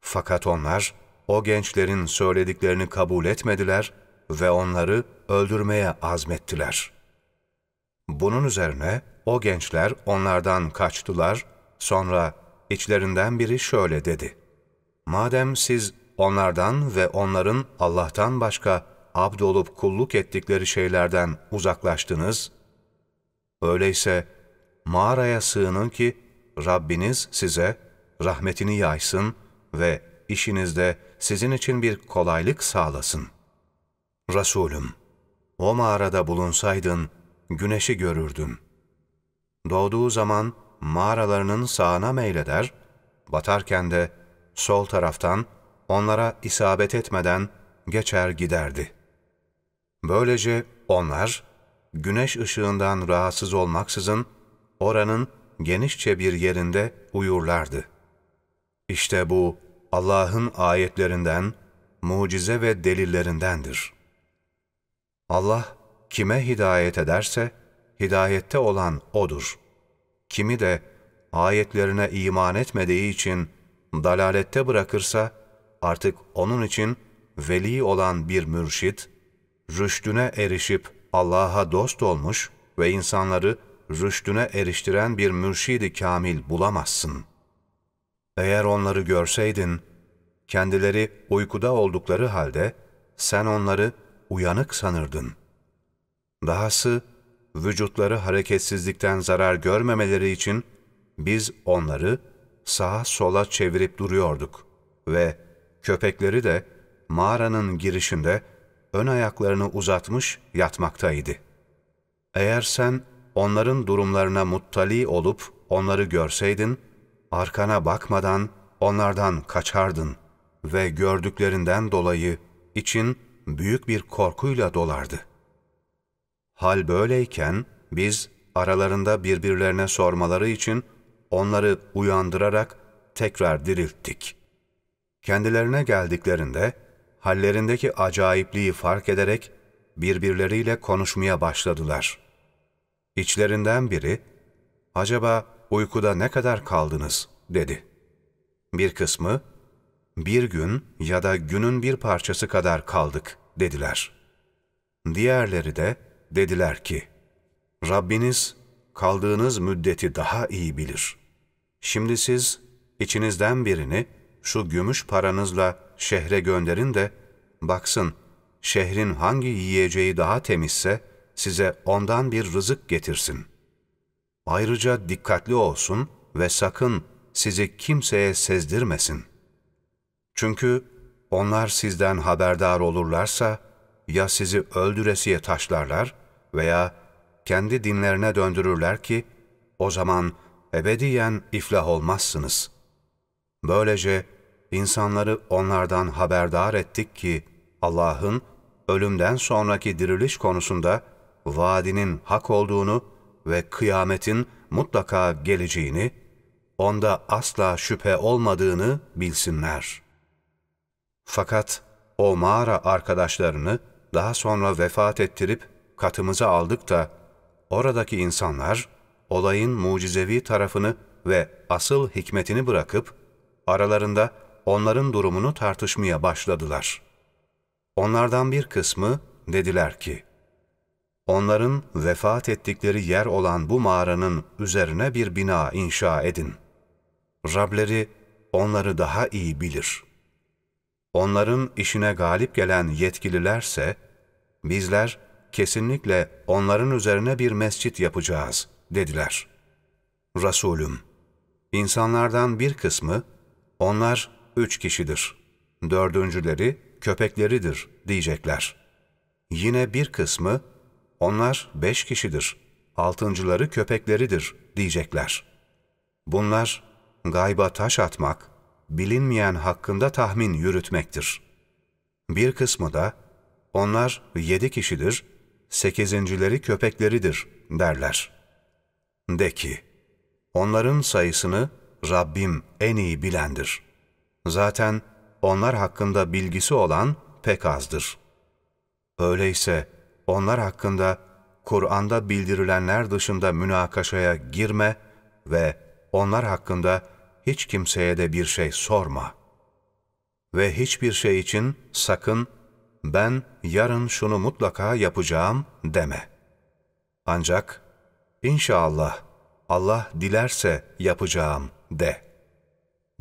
[SPEAKER 1] Fakat onlar o gençlerin söylediklerini kabul etmediler ve onları öldürmeye azmettiler. Bunun üzerine o gençler onlardan kaçtılar, sonra içlerinden biri şöyle dedi. Madem siz onlardan ve onların Allah'tan başka abd olup kulluk ettikleri şeylerden uzaklaştınız, öyleyse mağaraya sığının ki Rabbiniz size rahmetini yaysın ve işinizde sizin için bir kolaylık sağlasın. Resulüm, o mağarada bulunsaydın, güneşi görürdün. Doğduğu zaman mağaralarının sağına meyleder, batarken de sol taraftan onlara isabet etmeden geçer giderdi. Böylece onlar, güneş ışığından rahatsız olmaksızın oranın genişçe bir yerinde uyurlardı. İşte bu Allah'ın ayetlerinden, mucize ve delillerindendir. Allah kime hidayet ederse, hidayette olan O'dur. Kimi de ayetlerine iman etmediği için dalalette bırakırsa, artık onun için veli olan bir mürşit, rüştüne erişip Allah'a dost olmuş ve insanları rüştüne eriştiren bir mürşidi kamil bulamazsın. Eğer onları görseydin, kendileri uykuda oldukları halde sen onları uyanık sanırdın. Dahası vücutları hareketsizlikten zarar görmemeleri için biz onları sağa sola çevirip duruyorduk ve köpekleri de mağaranın girişinde ön ayaklarını uzatmış yatmaktaydı. Eğer sen onların durumlarına muttali olup onları görseydin, arkana bakmadan onlardan kaçardın ve gördüklerinden dolayı için büyük bir korkuyla dolardı. Hal böyleyken biz aralarında birbirlerine sormaları için onları uyandırarak tekrar dirilttik. Kendilerine geldiklerinde hallerindeki acayipliği fark ederek birbirleriyle konuşmaya başladılar. İçlerinden biri, ''Acaba uykuda ne kadar kaldınız?'' dedi. Bir kısmı, ''Bir gün ya da günün bir parçası kadar kaldık.'' dediler. Diğerleri de dediler ki, ''Rabbiniz kaldığınız müddeti daha iyi bilir. Şimdi siz içinizden birini şu gümüş paranızla şehre gönderin de baksın şehrin hangi yiyeceği daha temizse size ondan bir rızık getirsin. Ayrıca dikkatli olsun ve sakın sizi kimseye sezdirmesin. Çünkü onlar sizden haberdar olurlarsa ya sizi öldüresiye taşlarlar veya kendi dinlerine döndürürler ki o zaman ebediyen iflah olmazsınız. Böylece insanları onlardan haberdar ettik ki Allah'ın ölümden sonraki diriliş konusunda vaadinin hak olduğunu ve kıyametin mutlaka geleceğini, onda asla şüphe olmadığını bilsinler. Fakat o mağara arkadaşlarını daha sonra vefat ettirip katımıza aldık da, oradaki insanlar olayın mucizevi tarafını ve asıl hikmetini bırakıp, aralarında onların durumunu tartışmaya başladılar. Onlardan bir kısmı dediler ki, onların vefat ettikleri yer olan bu mağaranın üzerine bir bina inşa edin. Rableri onları daha iyi bilir. Onların işine galip gelen yetkililerse, bizler kesinlikle onların üzerine bir mescit yapacağız, dediler. Resulüm, insanlardan bir kısmı, onlar üç kişidir, dördüncüleri köpekleridir diyecekler. Yine bir kısmı, onlar beş kişidir, altıncıları köpekleridir diyecekler. Bunlar gayba taş atmak, bilinmeyen hakkında tahmin yürütmektir. Bir kısmı da, onlar yedi kişidir, sekizincileri köpekleridir derler. De ki, onların sayısını Rabbim en iyi bilendir. Zaten onlar hakkında bilgisi olan pek azdır. Öyleyse onlar hakkında Kur'an'da bildirilenler dışında münakaşaya girme ve onlar hakkında hiç kimseye de bir şey sorma. Ve hiçbir şey için sakın ben yarın şunu mutlaka yapacağım deme. Ancak inşallah Allah dilerse yapacağım de.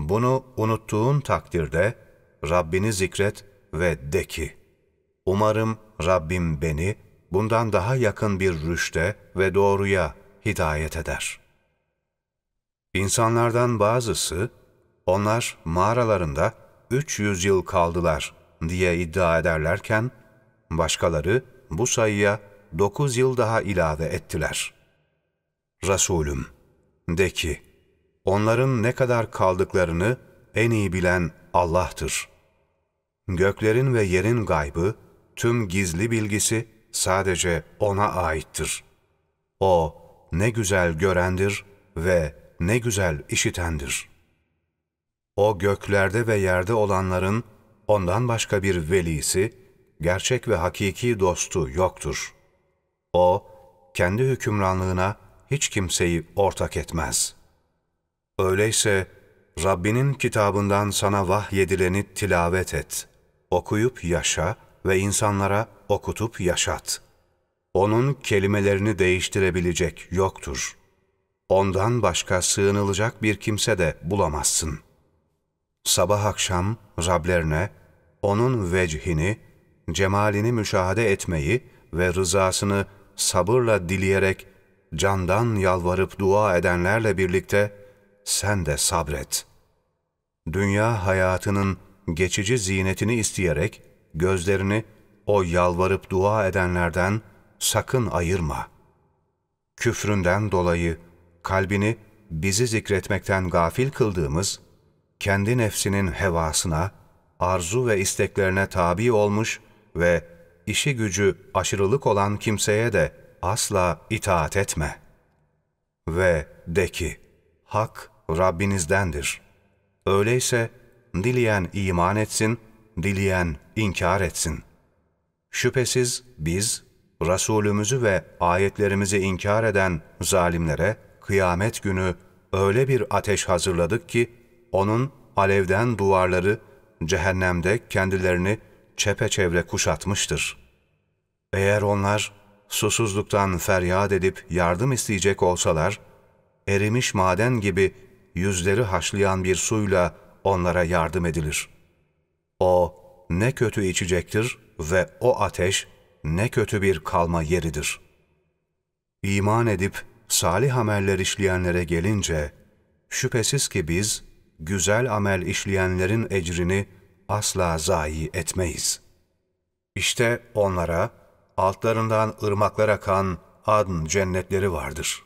[SPEAKER 1] Bunu unuttuğun takdirde Rabbini zikret ve de ki, umarım Rabbim beni bundan daha yakın bir rüşte ve doğruya hidayet eder. İnsanlardan bazısı, onlar mağaralarında 300 yıl kaldılar diye iddia ederlerken, başkaları bu sayıya 9 yıl daha ilave ettiler. Resulüm, de ki, onların ne kadar kaldıklarını en iyi bilen Allah'tır. Göklerin ve yerin gaybı, tüm gizli bilgisi sadece O'na aittir. O ne güzel görendir ve ne güzel işitendir. O göklerde ve yerde olanların ondan başka bir velisi, gerçek ve hakiki dostu yoktur. O, kendi hükümranlığına hiç kimseyi ortak etmez. Öyleyse Rabbinin kitabından sana vahyedileni tilavet et, okuyup yaşa ve insanlara okutup yaşat. Onun kelimelerini değiştirebilecek yoktur. Ondan başka sığınılacak bir kimse de bulamazsın. Sabah akşam Rablerine, onun vechini, cemalini müşahede etmeyi ve rızasını sabırla dileyerek candan yalvarıp dua edenlerle birlikte sen de sabret. Dünya hayatının geçici zinetini isteyerek gözlerini o yalvarıp dua edenlerden sakın ayırma. Küfründen dolayı kalbini bizi zikretmekten gafil kıldığımız, kendi nefsinin hevasına, arzu ve isteklerine tabi olmuş ve işi gücü aşırılık olan kimseye de asla itaat etme. Ve de ki, hak Rabbinizdendir. Öyleyse dileyen iman etsin, dileyen inkar etsin. Şüphesiz biz, Resulümüzü ve ayetlerimizi inkar eden zalimlere kıyamet günü öyle bir ateş hazırladık ki, onun alevden duvarları cehennemde kendilerini çepeçevre kuşatmıştır. Eğer onlar susuzluktan feryat edip yardım isteyecek olsalar, erimiş maden gibi yüzleri haşlayan bir suyla onlara yardım edilir. O ne kötü içecektir ve o ateş ne kötü bir kalma yeridir. İman edip salih ameller işleyenlere gelince, şüphesiz ki biz, güzel amel işleyenlerin ecrini asla zayi etmeyiz. İşte onlara, altlarından ırmaklar akan adn cennetleri vardır.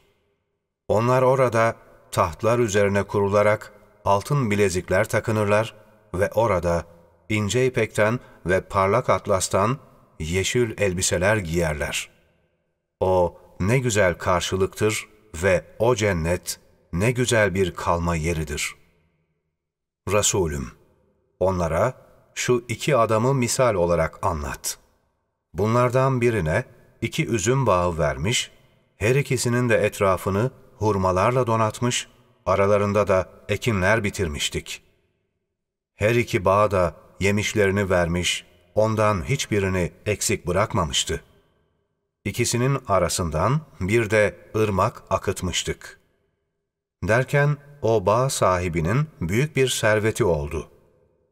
[SPEAKER 1] Onlar orada tahtlar üzerine kurularak altın bilezikler takınırlar ve orada ince ipekten ve parlak atlastan yeşil elbiseler giyerler. O ne güzel karşılıktır ve o cennet ne güzel bir kalma yeridir. Resulüm, onlara şu iki adamı misal olarak anlat. Bunlardan birine iki üzüm bağı vermiş, her ikisinin de etrafını hurmalarla donatmış, aralarında da ekinler bitirmiştik. Her iki bağ da yemişlerini vermiş, ondan hiçbirini eksik bırakmamıştı. İkisinin arasından bir de ırmak akıtmıştık. Derken o bağ sahibinin büyük bir serveti oldu.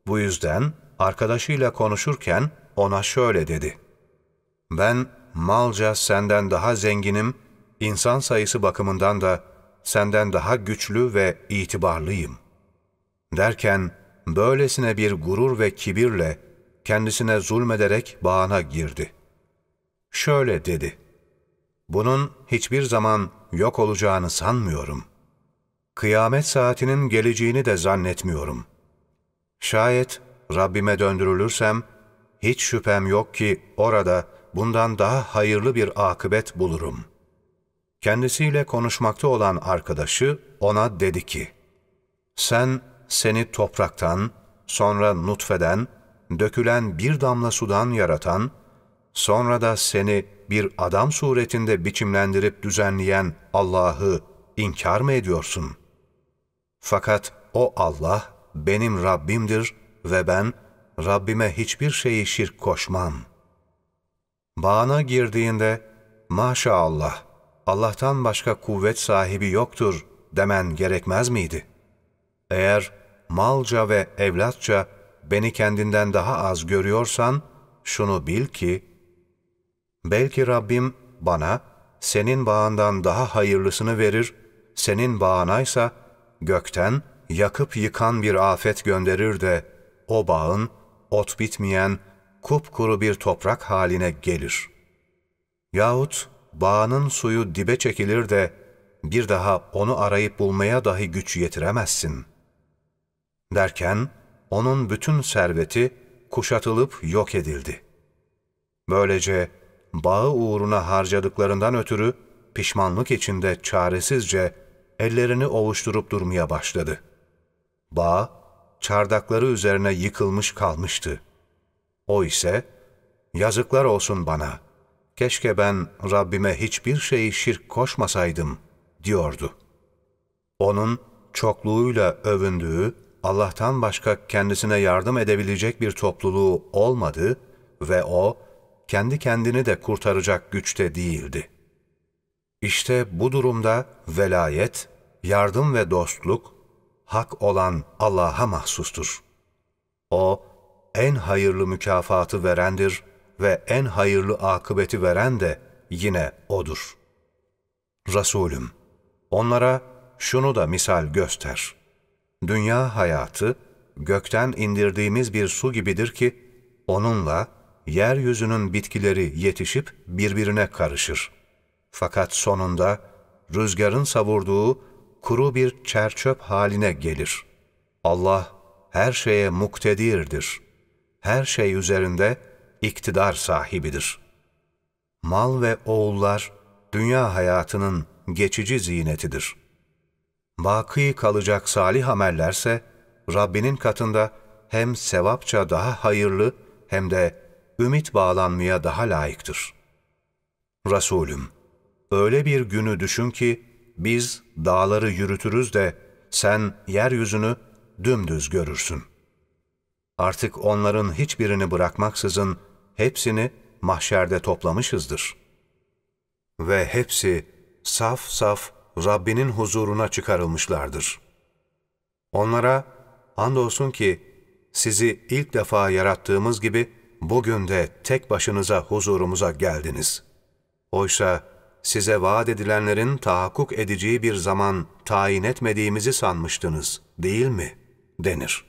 [SPEAKER 1] Bu yüzden arkadaşıyla konuşurken ona şöyle dedi. Ben malca senden daha zenginim, insan sayısı bakımından da senden daha güçlü ve itibarlıyım. Derken böylesine bir gurur ve kibirle kendisine zulmederek bağına girdi. Şöyle dedi, bunun hiçbir zaman yok olacağını sanmıyorum. Kıyamet saatinin geleceğini de zannetmiyorum. Şayet Rabbime döndürülürsem, hiç şüphem yok ki orada bundan daha hayırlı bir akıbet bulurum. Kendisiyle konuşmakta olan arkadaşı ona dedi ki, Sen seni topraktan, sonra nutfeden, dökülen bir damla sudan yaratan, sonra da seni bir adam suretinde biçimlendirip düzenleyen Allah'ı inkar mı ediyorsun? Fakat o Allah benim Rabbimdir ve ben Rabbime hiçbir şeyi şirk koşmam. Bağına girdiğinde, maşallah, Allah'tan başka kuvvet sahibi yoktur demen gerekmez miydi? Eğer malca ve evlatça beni kendinden daha az görüyorsan, şunu bil ki, belki Rabbim bana senin bağından daha hayırlısını verir, senin bağınaysa gökten yakıp yıkan bir afet gönderir de o bağın ot bitmeyen kupkuru bir toprak haline gelir. Yahut bağının suyu dibe çekilir de bir daha onu arayıp bulmaya dahi güç yetiremezsin. Derken onun bütün serveti kuşatılıp yok edildi. Böylece bağı uğruna harcadıklarından ötürü pişmanlık içinde çaresizce ellerini ovuşturup durmaya başladı. Bağ, çardakları üzerine yıkılmış kalmıştı. O ise, yazıklar olsun bana, keşke ben Rabbime hiçbir şeyi şirk koşmasaydım, diyordu. Onun çokluğuyla övündüğü, Allah'tan başka kendisine yardım edebilecek bir topluluğu olmadı ve o, kendi kendini de kurtaracak güçte değildi. İşte bu durumda velayet, yardım ve dostluk, hak olan Allah'a mahsustur. O, en hayırlı mükafatı verendir ve en hayırlı akıbeti veren de yine O'dur. Resulüm, onlara şunu da misal göster. Dünya hayatı, gökten indirdiğimiz bir su gibidir ki, onunla yeryüzünün bitkileri yetişip birbirine karışır. Fakat sonunda rüzgarın savurduğu kuru bir çerçöp haline gelir. Allah her şeye muktedirdir. Her şey üzerinde iktidar sahibidir. Mal ve oğullar dünya hayatının geçici zinetidir. Baki kalacak salih amellerse Rabbinin katında hem sevapça daha hayırlı hem de ümit bağlanmaya daha layıktır. Resulüm, öyle bir günü düşün ki biz dağları yürütürüz de sen yeryüzünü dümdüz görürsün. Artık onların hiçbirini bırakmaksızın hepsini mahşerde toplamışızdır. Ve hepsi saf saf Rabbinin huzuruna çıkarılmışlardır. Onlara andolsun ki sizi ilk defa yarattığımız gibi bugün de tek başınıza huzurumuza geldiniz. Oysa size vaat edilenlerin tahakkuk edeceği bir zaman tayin etmediğimizi sanmıştınız, değil mi? denir.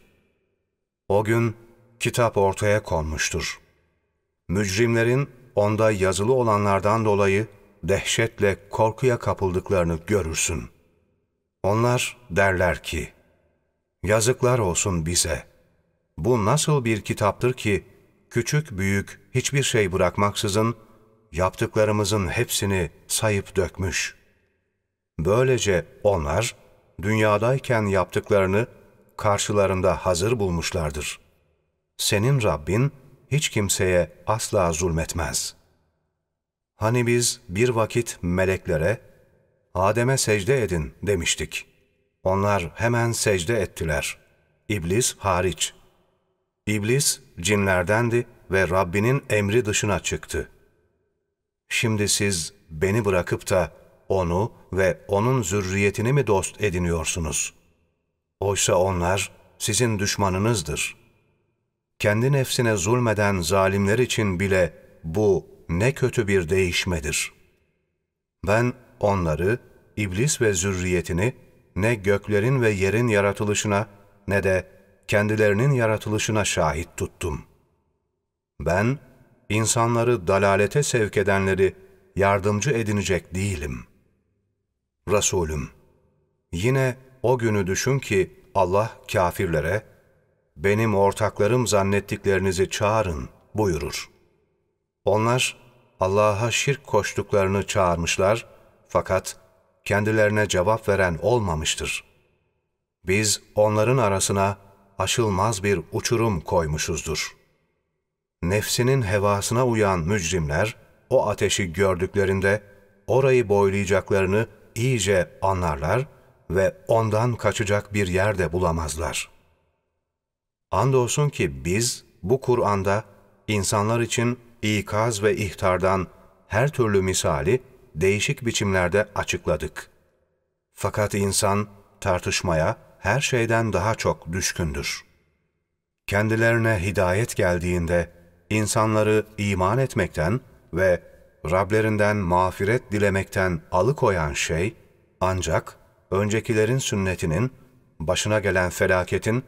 [SPEAKER 1] O gün kitap ortaya konmuştur. Mücrimlerin onda yazılı olanlardan dolayı dehşetle korkuya kapıldıklarını görürsün. Onlar derler ki, Yazıklar olsun bize. Bu nasıl bir kitaptır ki, küçük büyük hiçbir şey bırakmaksızın, yaptıklarımızın hepsini sayıp dökmüş. Böylece onlar, dünyadayken yaptıklarını karşılarında hazır bulmuşlardır. Senin Rabbin hiç kimseye asla zulmetmez. Hani biz bir vakit meleklere, Adem'e secde edin demiştik. Onlar hemen secde ettiler. İblis hariç. İblis cinlerdendi ve Rabbinin emri dışına çıktı. Şimdi siz beni bırakıp da onu ve onun zürriyetini mi dost ediniyorsunuz? Oysa onlar sizin düşmanınızdır. Kendi nefsine zulmeden zalimler için bile bu ne kötü bir değişmedir. Ben onları iblis ve zürriyetini ne göklerin ve yerin yaratılışına ne de kendilerinin yaratılışına şahit tuttum. Ben, insanları dalalete sevk edenleri yardımcı edinecek değilim. Resulüm, yine o günü düşün ki Allah kafirlere, benim ortaklarım zannettiklerinizi çağırın buyurur. Onlar Allah'a şirk koştuklarını çağırmışlar fakat kendilerine cevap veren olmamıştır. Biz onların arasına aşılmaz bir uçurum koymuşuzdur. Nefsinin hevasına uyan mücrimler, o ateşi gördüklerinde orayı boylayacaklarını iyice anlarlar ve ondan kaçacak bir yer de bulamazlar. Andolsun ki biz bu Kur'an'da insanlar için ikaz ve ihtardan her türlü misali değişik biçimlerde açıkladık. Fakat insan tartışmaya her şeyden daha çok düşkündür. Kendilerine hidayet geldiğinde insanları iman etmekten ve Rablerinden mağfiret dilemekten alıkoyan şey ancak öncekilerin sünnetinin, başına gelen felaketin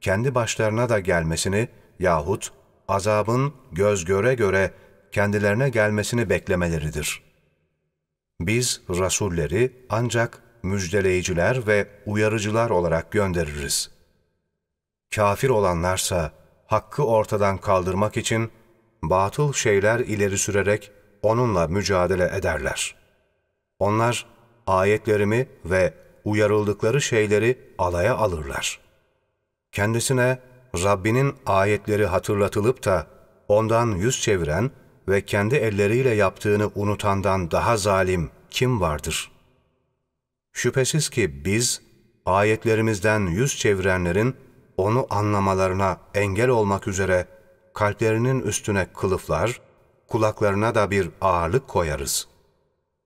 [SPEAKER 1] kendi başlarına da gelmesini yahut azabın göz göre göre kendilerine gelmesini beklemeleridir. Biz rasulleri ancak müjdeleyiciler ve uyarıcılar olarak göndeririz. Kafir olanlarsa hakkı ortadan kaldırmak için batıl şeyler ileri sürerek onunla mücadele ederler. Onlar ayetlerimi ve uyarıldıkları şeyleri alaya alırlar. Kendisine Rabbinin ayetleri hatırlatılıp da ondan yüz çeviren ve kendi elleriyle yaptığını unutandan daha zalim kim vardır? Şüphesiz ki biz ayetlerimizden yüz çevirenlerin onu anlamalarına engel olmak üzere kalplerinin üstüne kılıflar, kulaklarına da bir ağırlık koyarız.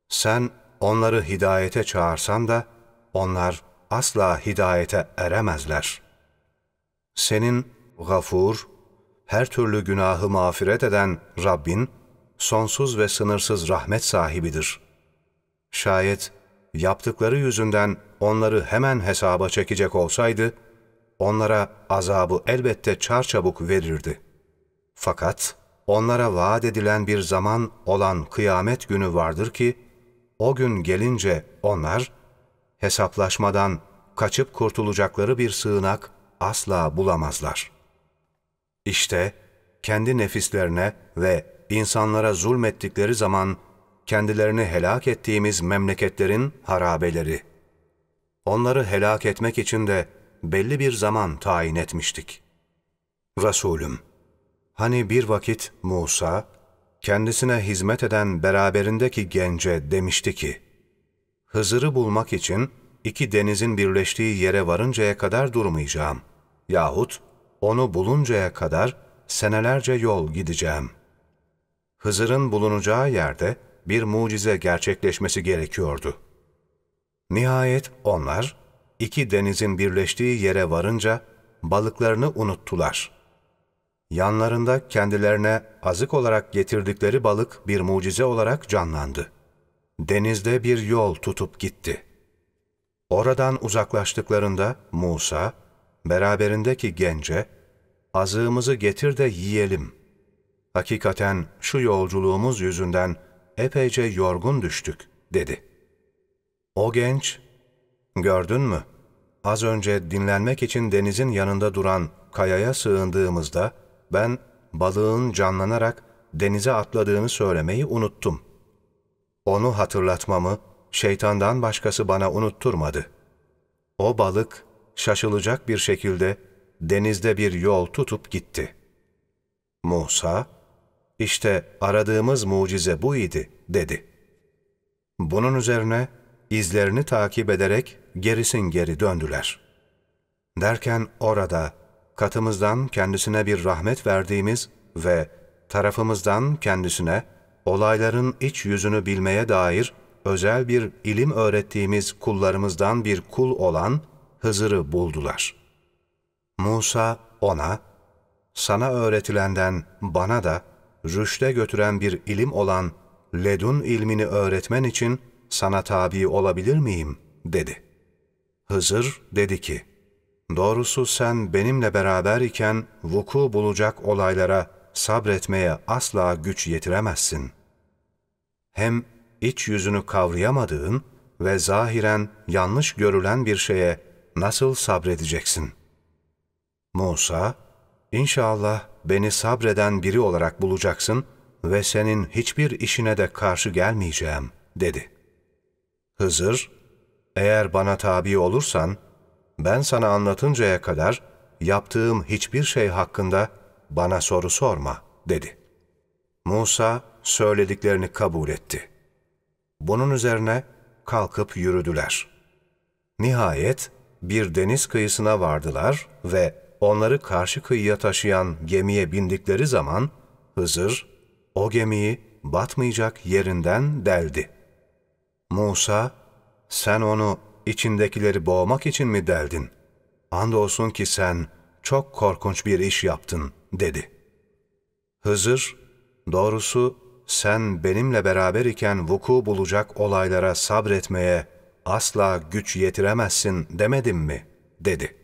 [SPEAKER 1] Sen onları hidayete çağırsan da onlar asla hidayete eremezler. Senin gafur, her türlü günahı mağfiret eden Rabbin, sonsuz ve sınırsız rahmet sahibidir. Şayet yaptıkları yüzünden onları hemen hesaba çekecek olsaydı, onlara azabı elbette çarçabuk verirdi. Fakat onlara vaat edilen bir zaman olan kıyamet günü vardır ki, o gün gelince onlar, hesaplaşmadan kaçıp kurtulacakları bir sığınak asla bulamazlar. İşte kendi nefislerine ve insanlara zulmettikleri zaman kendilerini helak ettiğimiz memleketlerin harabeleri. Onları helak etmek için de belli bir zaman tayin etmiştik. Resulüm, hani bir vakit Musa, kendisine hizmet eden beraberindeki gence demişti ki, Hızır'ı bulmak için iki denizin birleştiği yere varıncaya kadar durmayacağım. Yahut onu buluncaya kadar senelerce yol gideceğim. Hızır'ın bulunacağı yerde bir mucize gerçekleşmesi gerekiyordu. Nihayet onlar, iki denizin birleştiği yere varınca balıklarını unuttular. Yanlarında kendilerine azık olarak getirdikleri balık bir mucize olarak canlandı. Denizde bir yol tutup gitti. Oradan uzaklaştıklarında Musa, beraberindeki gence, azığımızı getir de yiyelim. Hakikaten şu yolculuğumuz yüzünden epeyce yorgun düştük, dedi. O genç, gördün mü, az önce dinlenmek için denizin yanında duran kayaya sığındığımızda, ben balığın canlanarak denize atladığını söylemeyi unuttum. Onu hatırlatmamı şeytandan başkası bana unutturmadı. O balık şaşılacak bir şekilde denizde bir yol tutup gitti. Musa, işte aradığımız mucize bu idi, dedi. Bunun üzerine izlerini takip ederek gerisin geri döndüler. Derken orada katımızdan kendisine bir rahmet verdiğimiz ve tarafımızdan kendisine olayların iç yüzünü bilmeye dair özel bir ilim öğrettiğimiz kullarımızdan bir kul olan Hızır'ı buldular. Musa ona, sana öğretilenden bana da rüşte götüren bir ilim olan ledun ilmini öğretmen için sana tabi olabilir miyim? dedi. Hızır dedi ki, Doğrusu sen benimle beraber iken vuku bulacak olaylara sabretmeye asla güç yetiremezsin. Hem iç yüzünü kavrayamadığın ve zahiren yanlış görülen bir şeye nasıl sabredeceksin? Musa, İnşallah beni sabreden biri olarak bulacaksın ve senin hiçbir işine de karşı gelmeyeceğim, dedi. Hızır, eğer bana tabi olursan, ben sana anlatıncaya kadar yaptığım hiçbir şey hakkında bana soru sorma, dedi. Musa söylediklerini kabul etti. Bunun üzerine kalkıp yürüdüler. Nihayet bir deniz kıyısına vardılar ve onları karşı kıyıya taşıyan gemiye bindikleri zaman Hızır o gemiyi batmayacak yerinden deldi. Musa, sen onu içindekileri boğmak için mi deldin? Andolsun ki sen çok korkunç bir iş yaptın, dedi. Hızır, doğrusu sen benimle beraber iken vuku bulacak olaylara sabretmeye asla güç yetiremezsin demedim mi? dedi.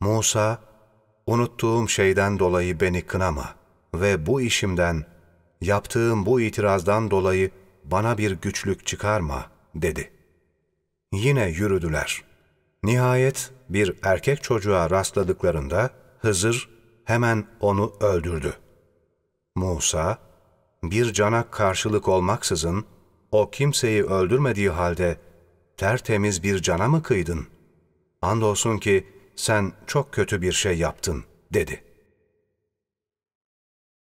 [SPEAKER 1] Musa, unuttuğum şeyden dolayı beni kınama ve bu işimden, yaptığım bu itirazdan dolayı bana bir güçlük çıkarma, dedi. Yine yürüdüler. Nihayet bir erkek çocuğa rastladıklarında Hızır hemen onu öldürdü. Musa, bir cana karşılık olmaksızın o kimseyi öldürmediği halde tertemiz bir cana mı kıydın? Andolsun ki sen çok kötü bir şey yaptın, dedi.''